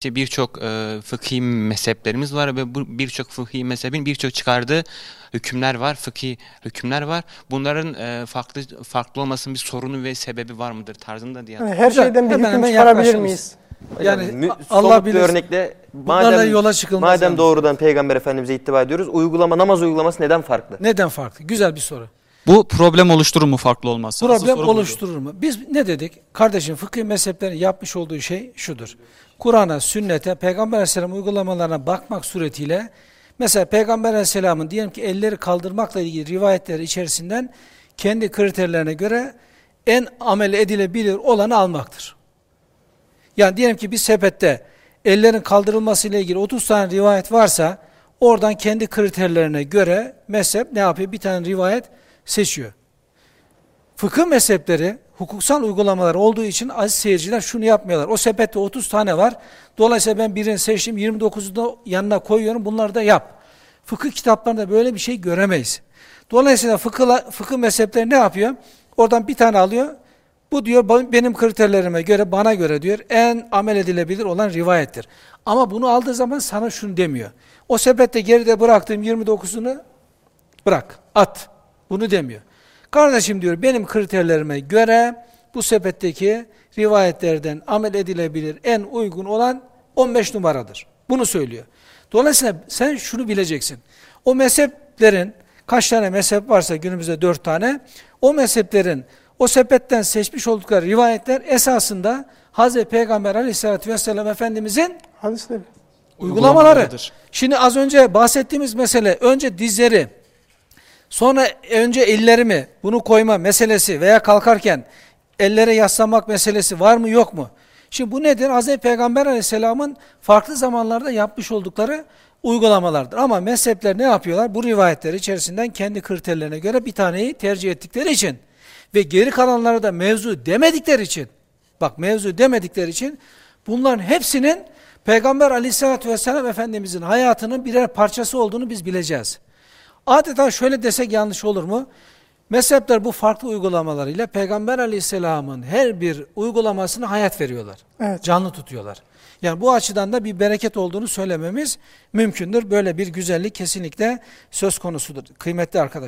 İşte birçok e, fıkhi mezheplerimiz var ve bu birçok fıkhi mezhebin birçok çıkardığı hükümler var, fıkhi hükümler var. Bunların e, farklı farklı olmasının bir sorunu ve sebebi var mıdır tarzında diye. Yani her şeyden bir hemen hüküm hemen çıkarabilir miyiz? Yani Yani Allah bilir. örnekle Bunlarla madem, yola çıkılmaz madem yani. doğrudan Peygamber Efendimiz'e ittiba ediyoruz, uygulama namaz uygulaması neden farklı? Neden farklı? Güzel bir soru. Bu problem oluşturur mu farklı olmazsa? Problem soru buydu. oluşturur mu? Biz ne dedik? Kardeşim fıkıh mezheplerin yapmış olduğu şey şudur. Kur'an'a, sünnete, Peygamber Aleyhisselam uygulamalarına bakmak suretiyle mesela Peygamber Aleyhisselam'ın diyelim ki elleri kaldırmakla ilgili rivayetleri içerisinden kendi kriterlerine göre en amel edilebilir olanı almaktır. Yani diyelim ki bir sepette ellerin kaldırılması ile ilgili 30 tane rivayet varsa oradan kendi kriterlerine göre mezhep ne yapıyor? Bir tane rivayet seçiyor. Fıkıh mezhepleri hukuksal uygulamalar olduğu için aziz seyirciler şunu yapmıyorlar. O sepette 30 tane var. Dolayısıyla ben birini seçtim 29'u da yanına koyuyorum bunları da yap. Fıkıh kitaplarında böyle bir şey göremeyiz. Dolayısıyla fıkıh, fıkıh mezhepleri ne yapıyor? Oradan bir tane alıyor. Bu diyor "ba- benim kriterlerime göre bana göre diyor en amel edilebilir olan rivayettir. Ama bunu aldığı zaman sana şunu demiyor. O sepette geride bıraktığım 29'unu bırak, at. Bunu demiyor. Kardeşim diyor benim kriterlerime göre bu sepetteki rivayetlerden amel edilebilir en uygun olan 15 numaradır. Bunu söylüyor. Dolayısıyla sen şunu bileceksin. O mezheplerin kaç tane mezhep varsa günümüzde 4 tane o mezheplerin o sepetten seçmiş oldukları rivayetler esasında Hz. Peygamber aleyhissalatü vesselam Efendimizin Hadisleri. uygulamaları. Uygulamalarıdır. Şimdi az önce bahsettiğimiz mesele önce dizleri, sonra önce ellerimi bunu koyma meselesi veya kalkarken ellere yaslanmak meselesi var mı yok mu? Şimdi bu nedir? Hz. Peygamber aleyhisselamın farklı zamanlarda yapmış oldukları uygulamalardır. Ama mezhepler ne yapıyorlar? Bu rivayetler içerisinden kendi kriterlerine göre bir taneyi tercih ettikleri için ve geri kalanları da mevzu demedikleri için bak mevzu demedikleri için bunların hepsinin Peygamber aleyhissalatü vesselam Efendimizin hayatının birer parçası olduğunu biz bileceğiz. Adeta şöyle desek yanlış olur mu? Mezhepler bu farklı uygulamalarıyla Peygamber aleyhisselamın her bir uygulamasına hayat veriyorlar. Evet. Canlı tutuyorlar. Yani bu açıdan da bir bereket olduğunu söylememiz mümkündür. Böyle bir güzellik kesinlikle söz konusudur. Kıymetli arkadaşlar.